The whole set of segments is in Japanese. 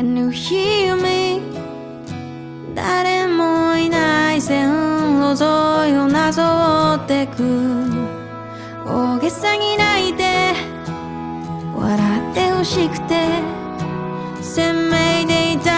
Can you hear me? 誰もいない線路沿いをなぞってく大げさに泣いて笑ってほしくて鮮明でいた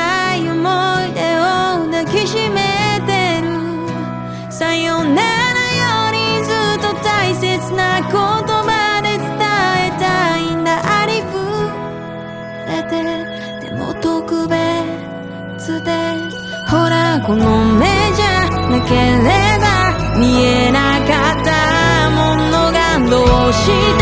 この目じゃなければ見えなかったものがどうして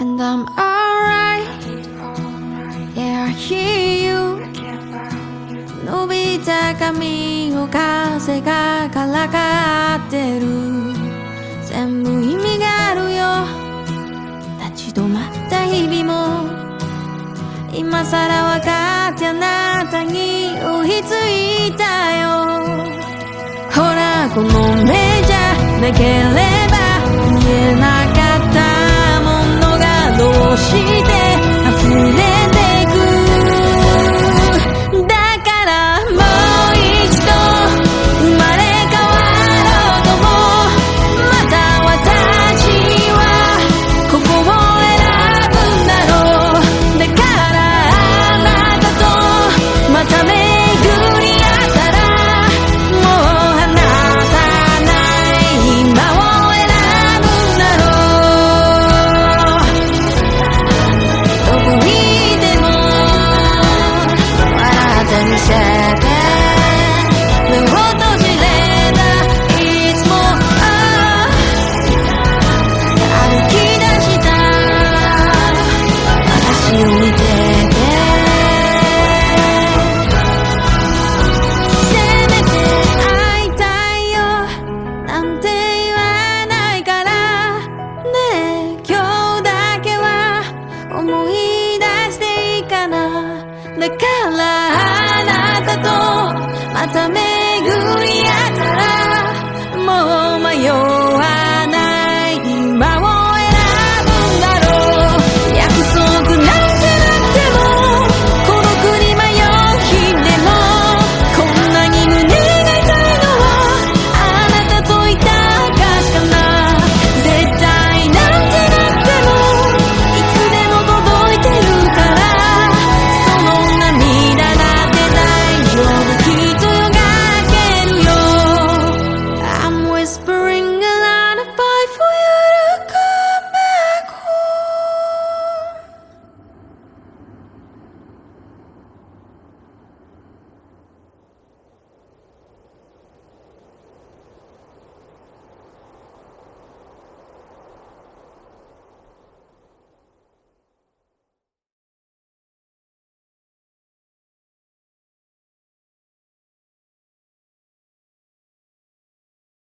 and I'm alright. Yeah, I hear you. 伸びた髪を風がからかってる。全部意味があるよ。立ち止まった日々も。今さら分かってあなたに追いついたよ。ほら、この目じゃなければ見えなかった。